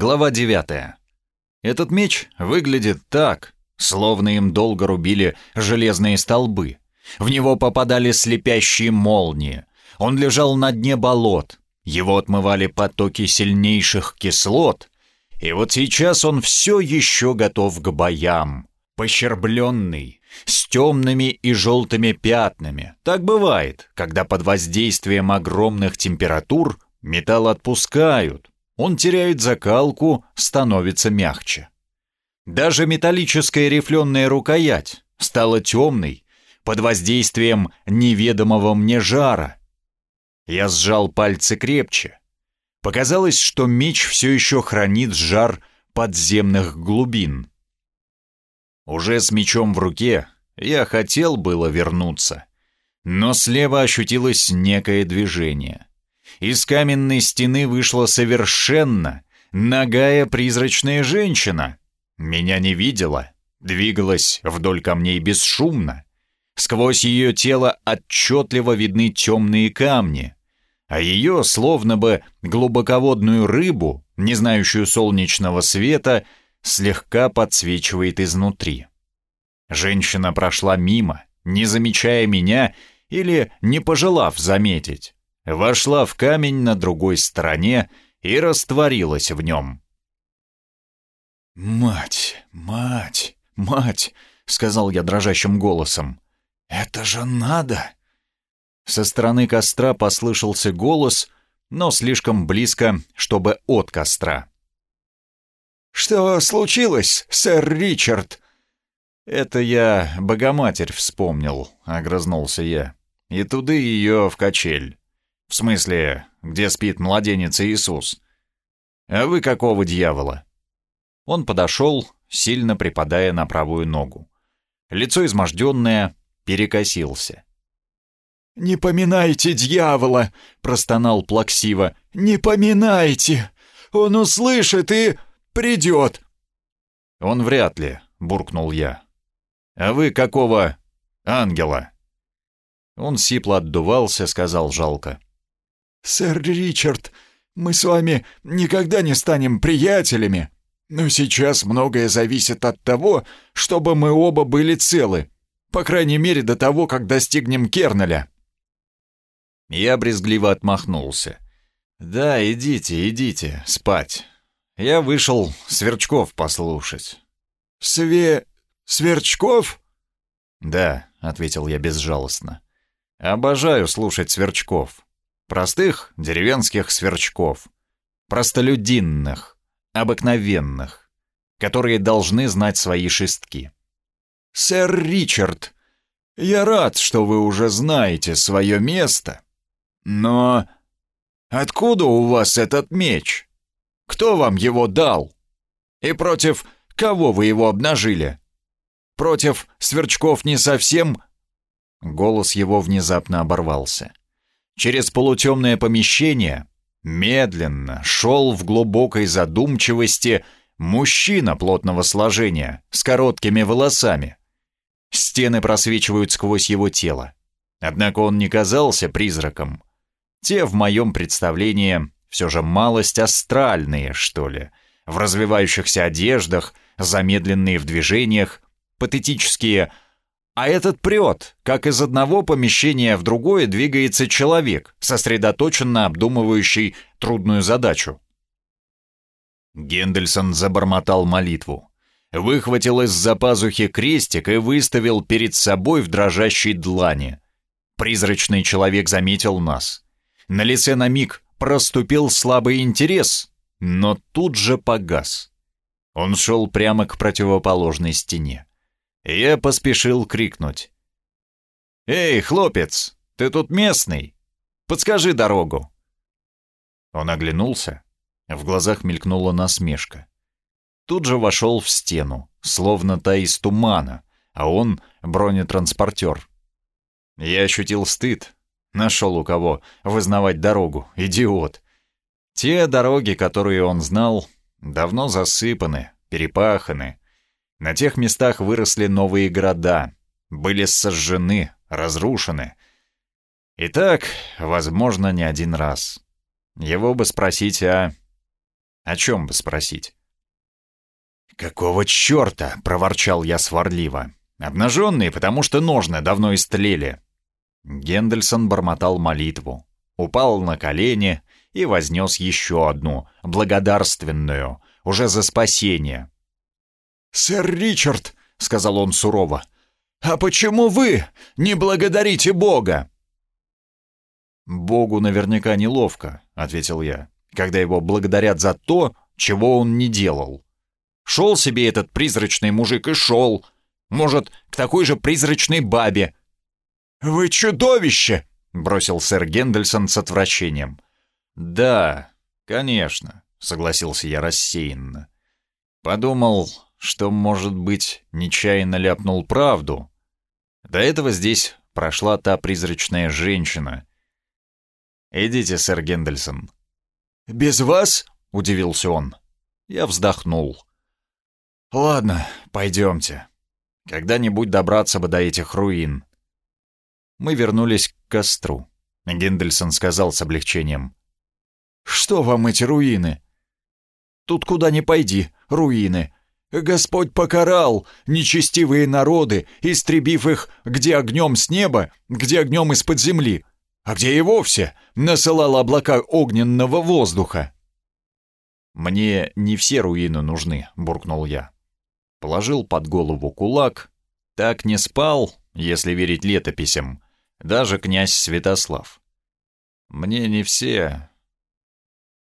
Глава 9. Этот меч выглядит так, словно им долго рубили железные столбы. В него попадали слепящие молнии. Он лежал на дне болот. Его отмывали потоки сильнейших кислот. И вот сейчас он все еще готов к боям. Пощербленный, с темными и желтыми пятнами. Так бывает, когда под воздействием огромных температур металл отпускают, он теряет закалку, становится мягче. Даже металлическая рифленая рукоять стала темной под воздействием неведомого мне жара. Я сжал пальцы крепче. Показалось, что меч все еще хранит жар подземных глубин. Уже с мечом в руке я хотел было вернуться, но слева ощутилось некое движение. Из каменной стены вышла совершенно нагая призрачная женщина. Меня не видела, двигалась вдоль камней бесшумно. Сквозь ее тело отчетливо видны темные камни, а ее, словно бы глубоководную рыбу, не знающую солнечного света, слегка подсвечивает изнутри. Женщина прошла мимо, не замечая меня или не пожелав заметить вошла в камень на другой стороне и растворилась в нем. «Мать, мать, мать!» — сказал я дрожащим голосом. «Это же надо!» Со стороны костра послышался голос, но слишком близко, чтобы от костра. «Что случилось, сэр Ричард?» «Это я Богоматерь вспомнил», — огрызнулся я. «И туды ее в качель». В смысле, где спит младенец Иисус? А вы какого дьявола? Он подошел, сильно припадая на правую ногу. Лицо изможденное, перекосился. «Не поминайте дьявола!» — простонал плаксиво. «Не поминайте! Он услышит и придет!» «Он вряд ли», — буркнул я. «А вы какого ангела?» Он сипло отдувался, сказал жалко. «Сэр Ричард, мы с вами никогда не станем приятелями, но сейчас многое зависит от того, чтобы мы оба были целы, по крайней мере до того, как достигнем Кернеля». Я брезгливо отмахнулся. «Да, идите, идите, спать. Я вышел сверчков послушать». «Све... сверчков?» «Да», — ответил я безжалостно. «Обожаю слушать сверчков. Простых деревенских сверчков. Простолюдинных, обыкновенных, которые должны знать свои шестки. «Сэр Ричард, я рад, что вы уже знаете свое место. Но откуда у вас этот меч? Кто вам его дал? И против кого вы его обнажили? Против сверчков не совсем...» Голос его внезапно оборвался через полутемное помещение медленно шел в глубокой задумчивости мужчина плотного сложения с короткими волосами. Стены просвечивают сквозь его тело. Однако он не казался призраком. Те в моем представлении все же малость астральные, что ли, в развивающихся одеждах, замедленные в движениях, патетические – а этот прет, как из одного помещения в другое двигается человек, сосредоточенно обдумывающий трудную задачу. Гендельсон забормотал молитву, выхватил из-за пазухи крестик и выставил перед собой в дрожащей длани. Призрачный человек заметил нас. На лице на миг проступил слабый интерес, но тут же погас. Он шел прямо к противоположной стене. Я поспешил крикнуть. «Эй, хлопец, ты тут местный? Подскажи дорогу!» Он оглянулся. В глазах мелькнула насмешка. Тут же вошел в стену, словно та из тумана, а он — бронетранспортер. Я ощутил стыд. Нашел у кого вызнавать дорогу, идиот. Те дороги, которые он знал, давно засыпаны, перепаханы, на тех местах выросли новые города, были сожжены, разрушены. И так, возможно, не один раз. Его бы спросить, а... О чем бы спросить? «Какого черта?» — проворчал я сварливо. «Обнаженные, потому что ножны давно истлели». Гендельсон бормотал молитву, упал на колени и вознес еще одну, благодарственную, уже за спасение. «Сэр Ричард», — сказал он сурово, — «а почему вы не благодарите Бога?» «Богу наверняка неловко», — ответил я, «когда его благодарят за то, чего он не делал. Шел себе этот призрачный мужик и шел. Может, к такой же призрачной бабе». «Вы чудовище!» — бросил сэр Гендельсон с отвращением. «Да, конечно», — согласился я рассеянно. Подумал, что, может быть, нечаянно ляпнул правду. До этого здесь прошла та призрачная женщина, «Идите, сэр Гендельсон». «Без вас?» — удивился он. Я вздохнул. «Ладно, пойдемте. Когда-нибудь добраться бы до этих руин». Мы вернулись к костру. Гендельсон сказал с облегчением. «Что вам эти руины?» «Тут куда ни пойди, руины. Господь покарал нечестивые народы, истребив их где огнем с неба, где огнем из-под земли а где и вовсе насылал облака огненного воздуха. «Мне не все руины нужны», — буркнул я. Положил под голову кулак. Так не спал, если верить летописям, даже князь Святослав. «Мне не все...»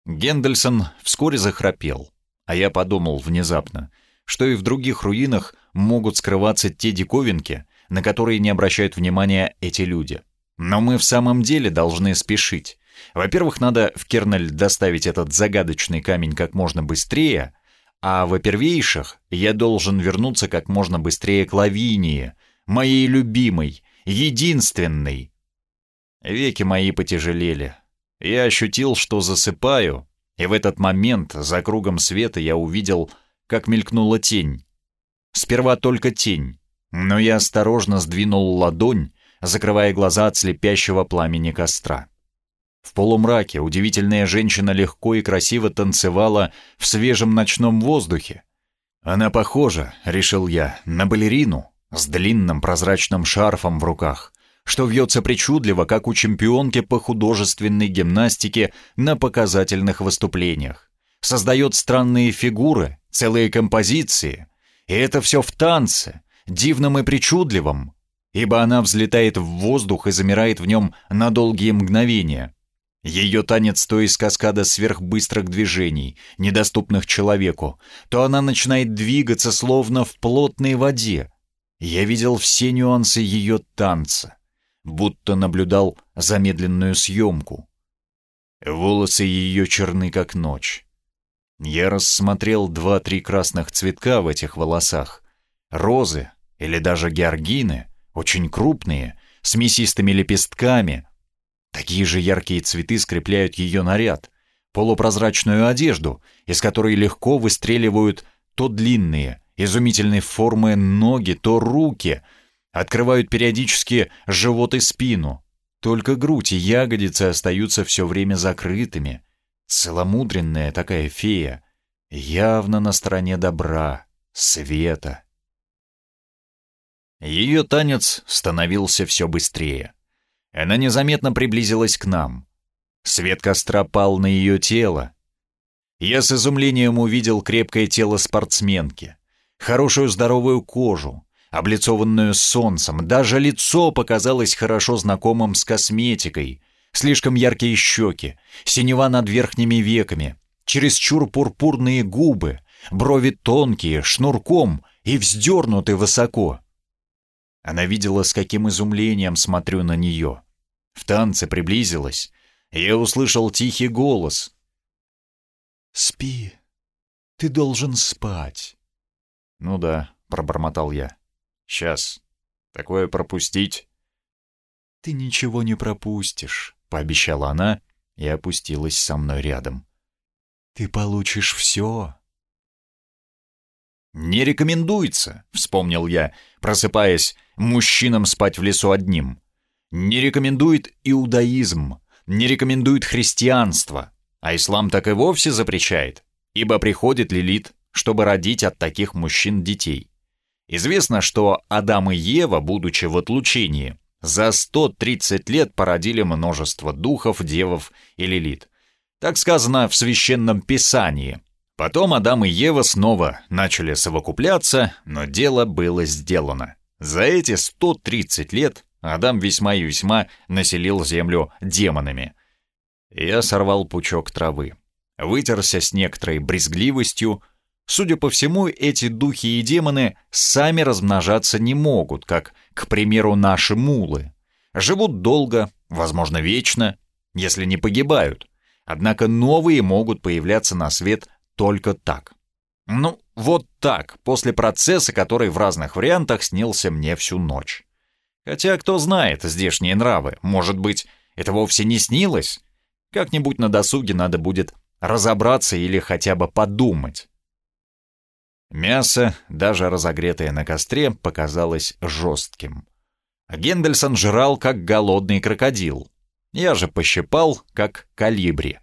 Гендельсон вскоре захрапел, а я подумал внезапно, что и в других руинах могут скрываться те диковинки, на которые не обращают внимания эти люди. Но мы в самом деле должны спешить. Во-первых, надо в Кернель доставить этот загадочный камень как можно быстрее, а во первейших я должен вернуться как можно быстрее к Лавинии, моей любимой, единственной. Веки мои потяжелели. Я ощутил, что засыпаю, и в этот момент за кругом света я увидел, как мелькнула тень. Сперва только тень, но я осторожно сдвинул ладонь, закрывая глаза от слепящего пламени костра. В полумраке удивительная женщина легко и красиво танцевала в свежем ночном воздухе. Она похожа, решил я, на балерину с длинным прозрачным шарфом в руках, что вьется причудливо, как у чемпионки по художественной гимнастике на показательных выступлениях. Создает странные фигуры, целые композиции. И это все в танце, дивном и причудливом, ибо она взлетает в воздух и замирает в нем на долгие мгновения. Ее танец то из каскада сверхбыстрых движений, недоступных человеку, то она начинает двигаться словно в плотной воде. Я видел все нюансы ее танца, будто наблюдал замедленную съемку. Волосы ее черны, как ночь. Я рассмотрел два-три красных цветка в этих волосах. Розы или даже георгины — очень крупные, с мясистыми лепестками. Такие же яркие цветы скрепляют ее наряд, полупрозрачную одежду, из которой легко выстреливают то длинные, изумительной формы ноги, то руки, открывают периодически живот и спину. Только грудь и ягодицы остаются все время закрытыми. Целомудренная такая фея, явно на стороне добра, света. Ее танец становился все быстрее. Она незаметно приблизилась к нам. Свет костра пал на ее тело. Я с изумлением увидел крепкое тело спортсменки, хорошую здоровую кожу, облицованную солнцем, даже лицо показалось хорошо знакомым с косметикой, слишком яркие щеки, синева над верхними веками, чересчур пурпурные губы, брови тонкие, шнурком и вздернуты высоко. Она видела, с каким изумлением смотрю на нее. В танце приблизилась. Я услышал тихий голос. «Спи. Ты должен спать». «Ну да», — пробормотал я. «Сейчас. Такое пропустить?» «Ты ничего не пропустишь», — пообещала она и опустилась со мной рядом. «Ты получишь все». «Не рекомендуется», — вспомнил я, просыпаясь, мужчинам спать в лесу одним. Не рекомендует иудаизм, не рекомендует христианство, а ислам так и вовсе запрещает. ибо приходит Лилит, чтобы родить от таких мужчин детей. Известно, что Адам и Ева, будучи в отлучении, за 130 лет породили множество духов, девов и Лилит. Так сказано в Священном Писании. Потом Адам и Ева снова начали совокупляться, но дело было сделано. За эти 130 лет Адам весьма и весьма населил землю демонами. Я сорвал пучок травы, вытерся с некоторой брезгливостью. Судя по всему, эти духи и демоны сами размножаться не могут, как, к примеру, наши мулы. Живут долго, возможно, вечно, если не погибают. Однако новые могут появляться на свет только так. Ну, вот так, после процесса, который в разных вариантах снился мне всю ночь. Хотя, кто знает здешние нравы, может быть, это вовсе не снилось? Как-нибудь на досуге надо будет разобраться или хотя бы подумать. Мясо, даже разогретое на костре, показалось жестким. Гендельсон жрал, как голодный крокодил. Я же пощипал, как калибри.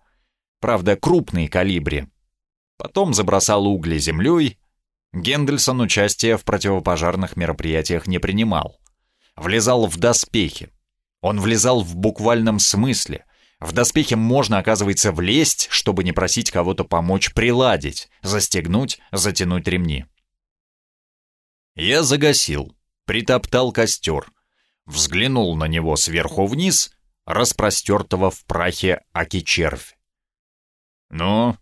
Правда, крупный калибри. Потом забросал угли землей. Гендельсон участия в противопожарных мероприятиях не принимал влезал в доспехи. Он влезал в буквальном смысле. В доспехи можно, оказывается, влезть, чтобы не просить кого-то помочь приладить, застегнуть, затянуть ремни. Я загасил, притоптал костер, взглянул на него сверху вниз, распростертого в прахе аки-червь. Ну,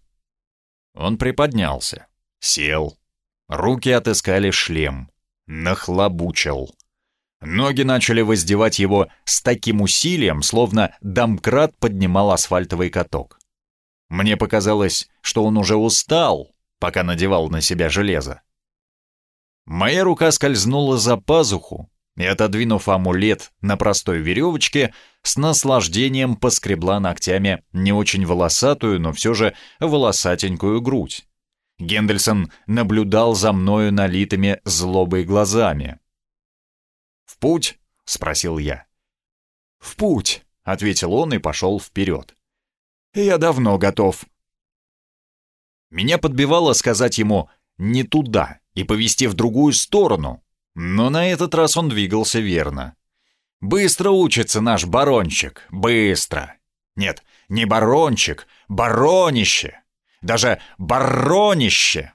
он приподнялся, сел, руки отыскали шлем, нахлобучил. Ноги начали воздевать его с таким усилием, словно домкрат поднимал асфальтовый каток. Мне показалось, что он уже устал, пока надевал на себя железо. Моя рука скользнула за пазуху, и, отодвинув амулет на простой веревочке, с наслаждением поскребла ногтями не очень волосатую, но все же волосатенькую грудь. Гендельсон наблюдал за мною налитыми злобой глазами. «В путь?» — спросил я. «В путь», — ответил он и пошел вперед. «Я давно готов». Меня подбивало сказать ему «не туда» и повести в другую сторону, но на этот раз он двигался верно. «Быстро учится наш барончик, быстро!» Нет, не барончик, баронище! Даже баронище!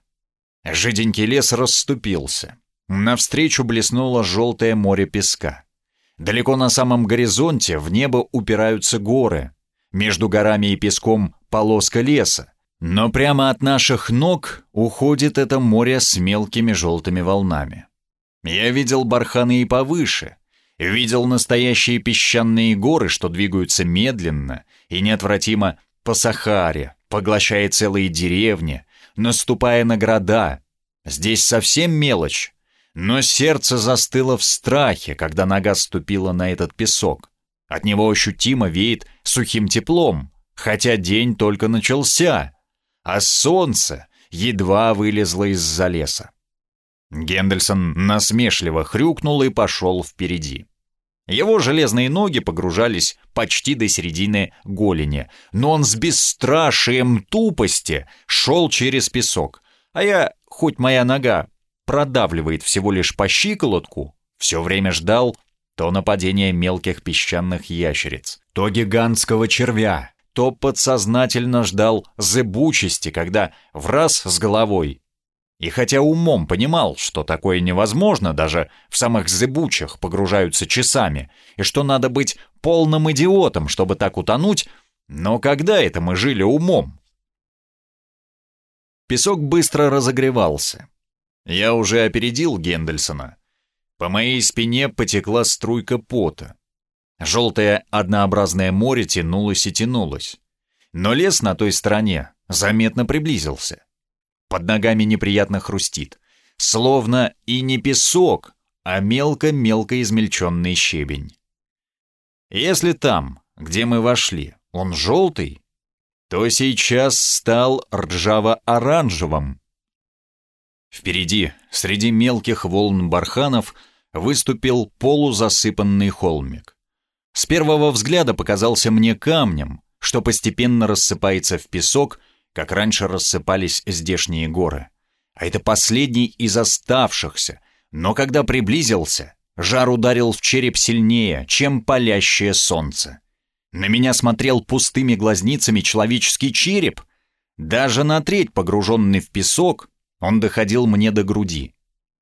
Жиденький лес расступился. Навстречу блеснуло желтое море песка. Далеко на самом горизонте в небо упираются горы. Между горами и песком полоска леса. Но прямо от наших ног уходит это море с мелкими желтыми волнами. Я видел барханы и повыше. Видел настоящие песчаные горы, что двигаются медленно и неотвратимо по Сахаре, поглощая целые деревни, наступая на города. Здесь совсем мелочь, но сердце застыло в страхе, когда нога ступила на этот песок. От него ощутимо веет сухим теплом, хотя день только начался, а солнце едва вылезло из-за леса. Гендельсон насмешливо хрюкнул и пошел впереди. Его железные ноги погружались почти до середины голени, но он с бесстрашием тупости шел через песок, а я, хоть моя нога продавливает всего лишь по щиколотку, все время ждал то нападения мелких песчаных ящериц, то гигантского червя, то подсознательно ждал зыбучести, когда в раз с головой. И хотя умом понимал, что такое невозможно, даже в самых зыбучих погружаются часами, и что надо быть полным идиотом, чтобы так утонуть, но когда это мы жили умом? Песок быстро разогревался, я уже опередил Гендельсона. По моей спине потекла струйка пота. Желтое однообразное море тянулось и тянулось. Но лес на той стороне заметно приблизился. Под ногами неприятно хрустит. Словно и не песок, а мелко-мелко измельченный щебень. Если там, где мы вошли, он желтый, то сейчас стал ржаво-оранжевым, Впереди, среди мелких волн барханов, выступил полузасыпанный холмик. С первого взгляда показался мне камнем, что постепенно рассыпается в песок, как раньше рассыпались здешние горы. А это последний из оставшихся, но когда приблизился, жар ударил в череп сильнее, чем палящее солнце. На меня смотрел пустыми глазницами человеческий череп. Даже на треть погруженный в песок, он доходил мне до груди.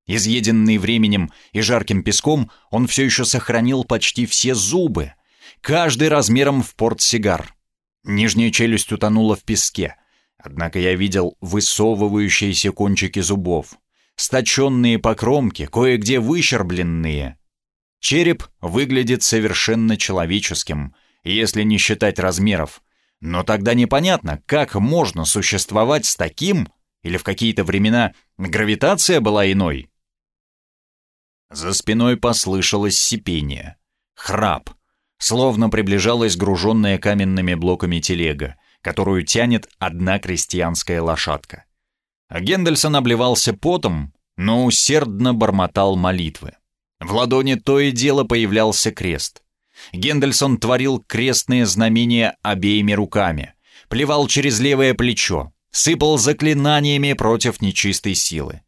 Изъеденный временем и жарким песком, он все еще сохранил почти все зубы, каждый размером в портсигар. Нижняя челюсть утонула в песке, однако я видел высовывающиеся кончики зубов, сточенные по кромке, кое-где выщербленные. Череп выглядит совершенно человеческим, если не считать размеров, но тогда непонятно, как можно существовать с таким, или в какие-то времена гравитация была иной. За спиной послышалось сипение, храп, словно приближалась груженная каменными блоками телега, которую тянет одна крестьянская лошадка. Гендельсон обливался потом, но усердно бормотал молитвы. В ладони то и дело появлялся крест. Гендельсон творил крестные знамения обеими руками, плевал через левое плечо, сыпал заклинаниями против нечистой силы.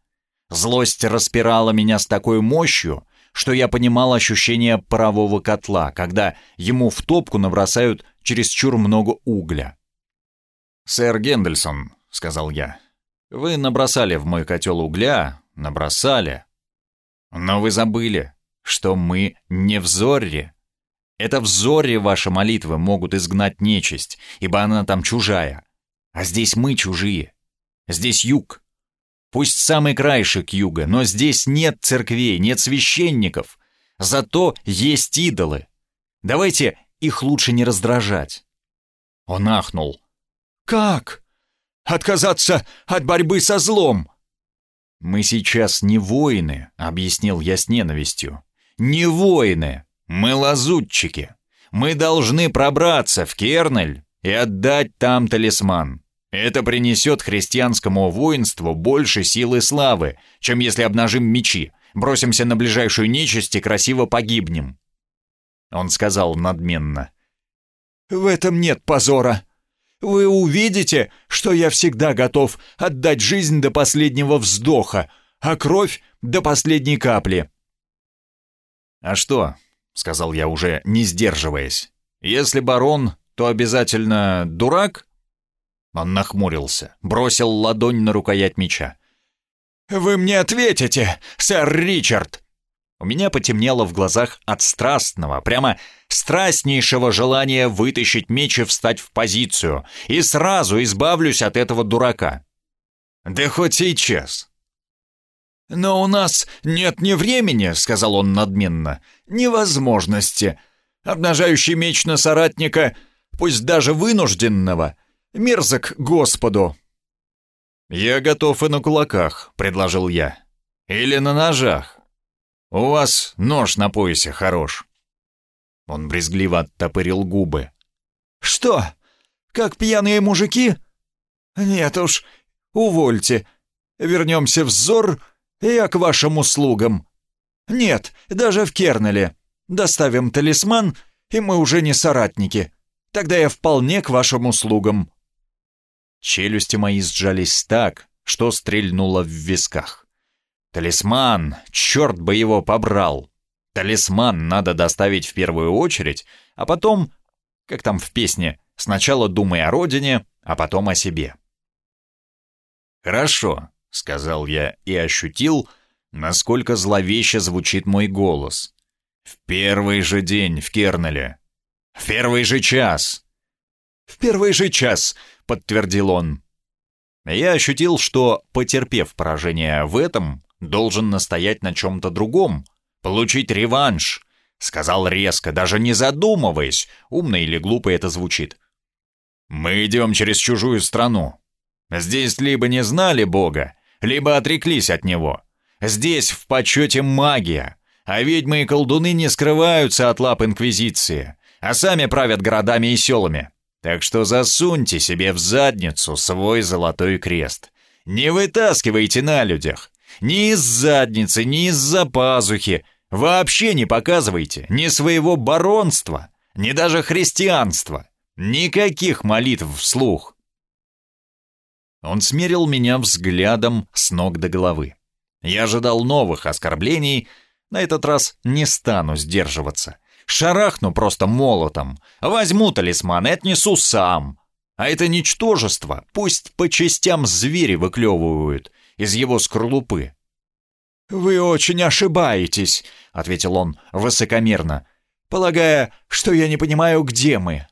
Злость распирала меня с такой мощью, что я понимал ощущение парового котла, когда ему в топку набросают чересчур много угля. «Сэр Гендельсон», — сказал я, — «вы набросали в мой котел угля, набросали. Но вы забыли, что мы не в Зорре. Это в Зорре ваши молитвы могут изгнать нечисть, ибо она там чужая. А здесь мы чужие. Здесь юг. Пусть самый краешек юга, но здесь нет церквей, нет священников. Зато есть идолы. Давайте их лучше не раздражать. Он ахнул. «Как? Отказаться от борьбы со злом?» «Мы сейчас не воины», — объяснил я с ненавистью. «Не воины, мы лазутчики. Мы должны пробраться в Кернель и отдать там талисман. Это принесет христианскому воинству больше силы славы, чем если обнажим мечи, бросимся на ближайшую нечисть и красиво погибнем. Он сказал надменно. «В этом нет позора. Вы увидите, что я всегда готов отдать жизнь до последнего вздоха, а кровь до последней капли». «А что?» — сказал я уже, не сдерживаясь. «Если барон, то обязательно дурак?» Он нахмурился, бросил ладонь на рукоять меча. «Вы мне ответите, сэр Ричард!» У меня потемнело в глазах от страстного, прямо страстнейшего желания вытащить меч и встать в позицию, и сразу избавлюсь от этого дурака. «Да хоть сейчас!» «Но у нас нет ни времени», — сказал он надменно, — «ни возможности. Обнажающий меч на соратника, пусть даже вынужденного, мерзок Господу!» «Я готов и на кулаках», — предложил я. «Или на ножах. У вас нож на поясе хорош». Он брезгливо оттопырил губы. «Что? Как пьяные мужики? Нет уж, увольте. Вернемся в Зор, и я к вашим услугам. Нет, даже в Кернеле. Доставим талисман, и мы уже не соратники. Тогда я вполне к вашим услугам». Челюсти мои сжались так, что стрельнуло в висках. Талисман, черт бы его побрал. Талисман надо доставить в первую очередь, а потом, как там в песне, сначала думай о родине, а потом о себе. «Хорошо», — сказал я и ощутил, насколько зловеще звучит мой голос. «В первый же день в Кернеле. В первый же час. «В первый же час», — подтвердил он. Я ощутил, что, потерпев поражение в этом, должен настоять на чем-то другом, получить реванш. Сказал резко, даже не задумываясь, умно или глупо это звучит. «Мы идем через чужую страну. Здесь либо не знали Бога, либо отреклись от Него. Здесь в почете магия, а ведьмы и колдуны не скрываются от лап Инквизиции, а сами правят городами и селами. Так что засуньте себе в задницу свой золотой крест. Не вытаскивайте на людях. Ни из задницы, ни из-за пазухи. Вообще не показывайте ни своего баронства, ни даже христианства. Никаких молитв вслух. Он смерил меня взглядом с ног до головы. Я ожидал новых оскорблений, на этот раз не стану сдерживаться. Шарахну просто молотом, возьму талисман и отнесу сам. А это ничтожество пусть по частям звери выклевывают из его скорлупы. «Вы очень ошибаетесь», — ответил он высокомерно, полагая, что я не понимаю, где мы.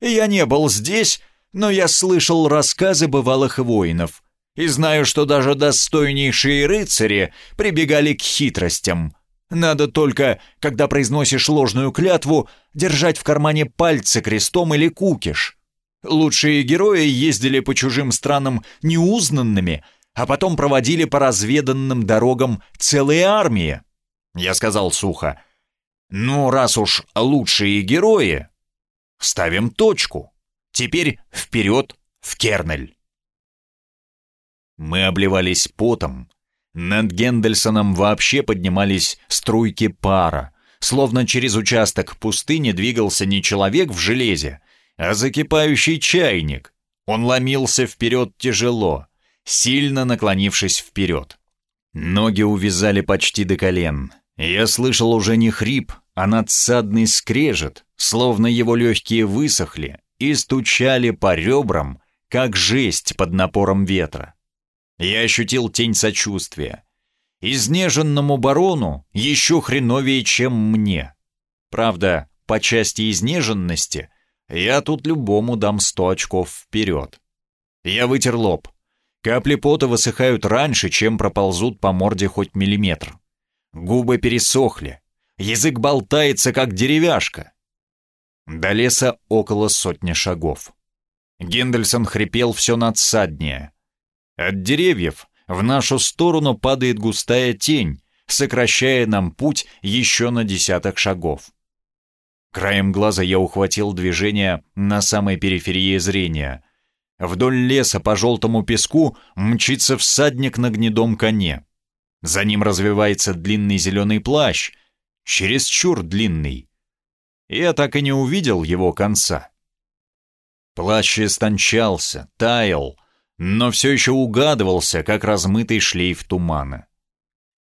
«Я не был здесь, но я слышал рассказы бывалых воинов и знаю, что даже достойнейшие рыцари прибегали к хитростям. Надо только, когда произносишь ложную клятву, держать в кармане пальцы крестом или кукиш. Лучшие герои ездили по чужим странам неузнанными, а потом проводили по разведанным дорогам целые армии. Я сказал сухо, «Ну, раз уж лучшие герои, ставим точку. Теперь вперед в Кернель». Мы обливались потом. Над Гендельсоном вообще поднимались струйки пара, словно через участок пустыни двигался не человек в железе, а закипающий чайник. Он ломился вперед тяжело, сильно наклонившись вперед. Ноги увязали почти до колен. Я слышал уже не хрип, а надсадный скрежет, словно его легкие высохли и стучали по ребрам, как жесть под напором ветра. Я ощутил тень сочувствия. Изнеженному барону еще хреновее, чем мне. Правда, по части изнеженности я тут любому дам сто очков вперед. Я вытер лоб. Капли пота высыхают раньше, чем проползут по морде хоть миллиметр. Губы пересохли. Язык болтается, как деревяшка. До леса около сотни шагов. Гендельсон хрипел все надсаднее. От деревьев в нашу сторону падает густая тень, сокращая нам путь еще на десяток шагов. Краем глаза я ухватил движение на самой периферии зрения — Вдоль леса по желтому песку мчится всадник на гнедом коне. За ним развивается длинный зеленый плащ, чересчур длинный. Я так и не увидел его конца. Плащ истончался, таял, но все еще угадывался, как размытый шлейф тумана.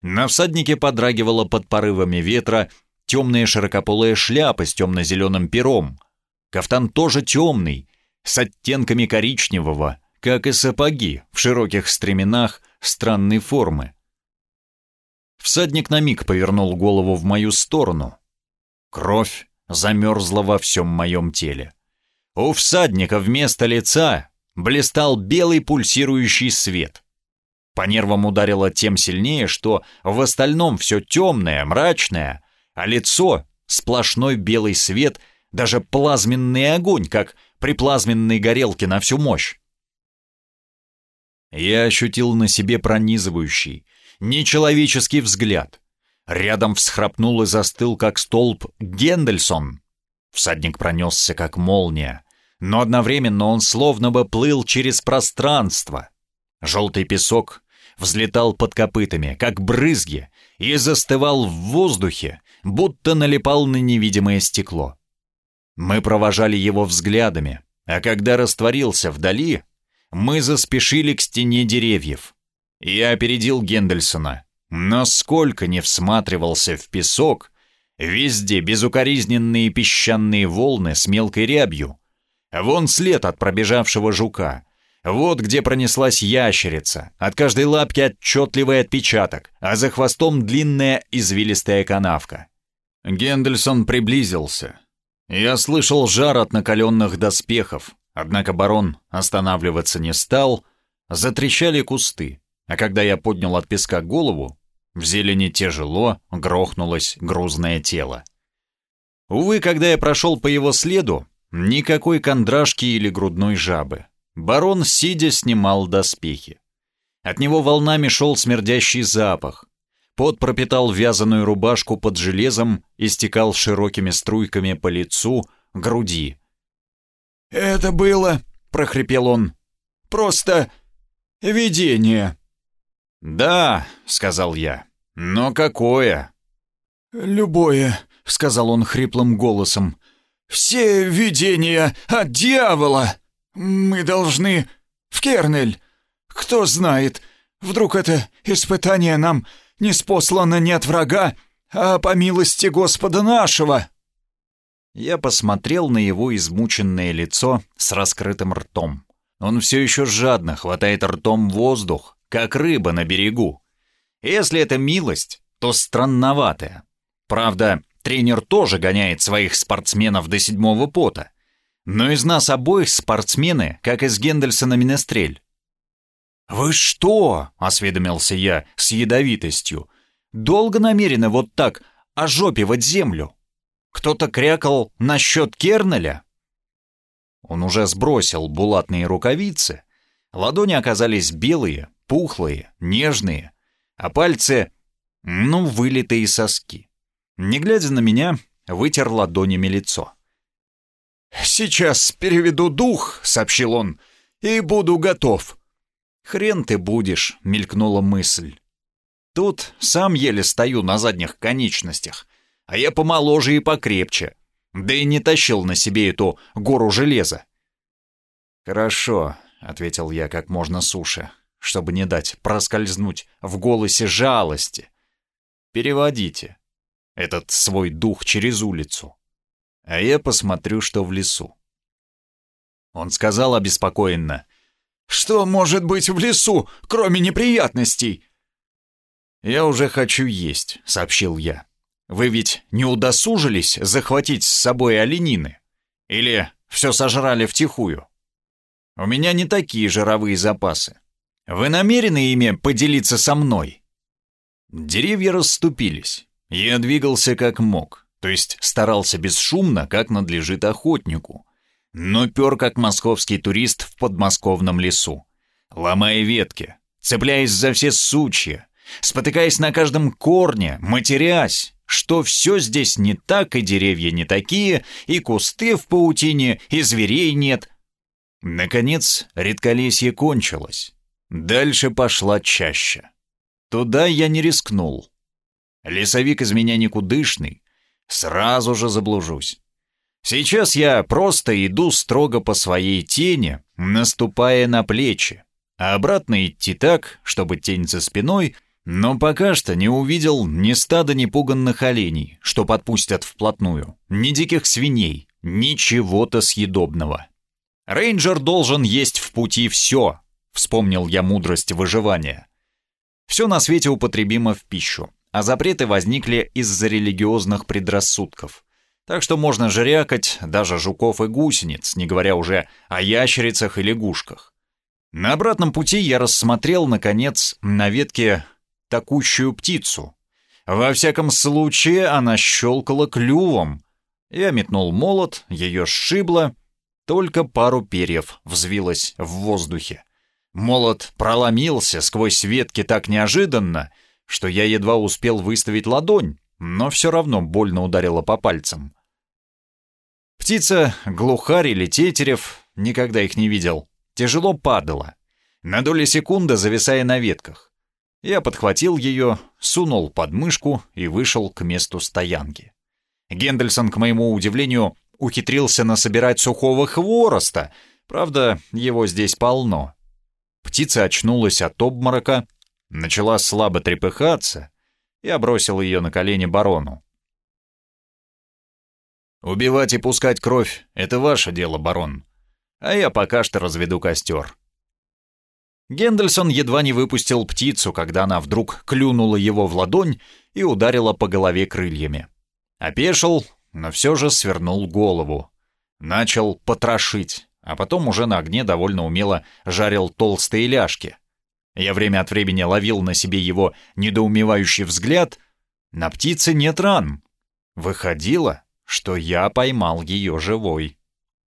На всаднике подрагивала под порывами ветра темная широкополая шляпа с темно-зеленым пером. Кафтан тоже темный, с оттенками коричневого, как и сапоги в широких стременах странной формы. Всадник на миг повернул голову в мою сторону. Кровь замерзла во всем моем теле. У всадника вместо лица блистал белый пульсирующий свет. По нервам ударило тем сильнее, что в остальном все темное, мрачное, а лицо — сплошной белый свет, даже плазменный огонь, как при плазменной горелке на всю мощь. Я ощутил на себе пронизывающий, нечеловеческий взгляд. Рядом всхрапнул и застыл, как столб, Гендельсон. Всадник пронесся, как молния, но одновременно он словно бы плыл через пространство. Желтый песок взлетал под копытами, как брызги, и застывал в воздухе, будто налипал на невидимое стекло. Мы провожали его взглядами, а когда растворился вдали, мы заспешили к стене деревьев. Я опередил Гендельсона, но сколько не всматривался в песок, везде безукоризненные песчаные волны с мелкой рябью. Вон след от пробежавшего жука. Вот где пронеслась ящерица, от каждой лапки отчетливый отпечаток, а за хвостом длинная извилистая канавка. Гендельсон приблизился, я слышал жар от накаленных доспехов, однако барон останавливаться не стал, затрещали кусты, а когда я поднял от песка голову, в зелени тяжело грохнулось грузное тело. Увы, когда я прошел по его следу, никакой кондрашки или грудной жабы. Барон, сидя, снимал доспехи. От него волнами шел смердящий запах, Пот пропитал вязаную рубашку под железом и стекал широкими струйками по лицу, груди. «Это было, — прохрипел он, — просто видение». «Да, — сказал я, — но какое?» «Любое», — сказал он хриплым голосом. «Все видения от дьявола. Мы должны в Кернель. Кто знает, вдруг это испытание нам не спослано не от врага, а по милости Господа нашего!» Я посмотрел на его измученное лицо с раскрытым ртом. Он все еще жадно хватает ртом воздух, как рыба на берегу. Если это милость, то странноватая. Правда, тренер тоже гоняет своих спортсменов до седьмого пота. Но из нас обоих спортсмены, как из Гендельсона Минестрель. «Вы что?» — осведомился я с ядовитостью. «Долго намерены вот так ожопивать землю?» Кто-то крякал насчет Кернеля?» Он уже сбросил булатные рукавицы. Ладони оказались белые, пухлые, нежные, а пальцы, ну, вылитые соски. Не глядя на меня, вытер ладонями лицо. «Сейчас переведу дух», — сообщил он, — «и буду готов». «Хрен ты будешь», — мелькнула мысль. «Тут сам еле стою на задних конечностях, а я помоложе и покрепче, да и не тащил на себе эту гору железа. «Хорошо», — ответил я как можно суше, чтобы не дать проскользнуть в голосе жалости. «Переводите этот свой дух через улицу, а я посмотрю, что в лесу». Он сказал обеспокоенно. «Что может быть в лесу, кроме неприятностей?» «Я уже хочу есть», — сообщил я. Вы ведь не удосужились захватить с собой оленины? Или все сожрали втихую? У меня не такие жировые запасы. Вы намерены ими поделиться со мной?» Деревья расступились. Я двигался как мог, то есть старался бесшумно, как надлежит охотнику, но пер как московский турист в подмосковном лесу, ломая ветки, цепляясь за все сучья, спотыкаясь на каждом корне, матерясь, что все здесь не так, и деревья не такие, и кусты в паутине, и зверей нет. Наконец, редколесье кончилось. Дальше пошла чаще. Туда я не рискнул. Лесовик из меня никудышный, сразу же заблужусь. Сейчас я просто иду строго по своей тени, наступая на плечи, а обратно идти так, чтобы тень за спиной — но пока что не увидел ни стада непуганных оленей, что подпустят вплотную, ни диких свиней, ни чего-то съедобного. Рейнджер должен есть в пути все, вспомнил я мудрость выживания. Все на свете употребимо в пищу, а запреты возникли из-за религиозных предрассудков. Так что можно жрякать даже жуков и гусениц, не говоря уже о ящерицах и лягушках. На обратном пути я рассмотрел, наконец, на ветке такущую птицу. Во всяком случае, она щелкала клювом. Я метнул молот, ее сшибло, только пару перьев взвилось в воздухе. Молот проломился сквозь ветки так неожиданно, что я едва успел выставить ладонь, но все равно больно ударила по пальцам. Птица, глухарь или тетерев, никогда их не видел, тяжело падала, на доли секунды зависая на ветках. Я подхватил ее, сунул под мышку и вышел к месту стоянки. Гендельсон, к моему удивлению, ухитрился насобирать сухого хвороста, правда, его здесь полно. Птица очнулась от обморока, начала слабо трепыхаться, я бросил ее на колени барону. «Убивать и пускать кровь — это ваше дело, барон. А я пока что разведу костер. Гендельсон едва не выпустил птицу, когда она вдруг клюнула его в ладонь и ударила по голове крыльями. Опешил, но все же свернул голову. Начал потрошить, а потом уже на огне довольно умело жарил толстые ляжки. Я время от времени ловил на себе его недоумевающий взгляд. На птице нет ран. Выходило, что я поймал ее живой.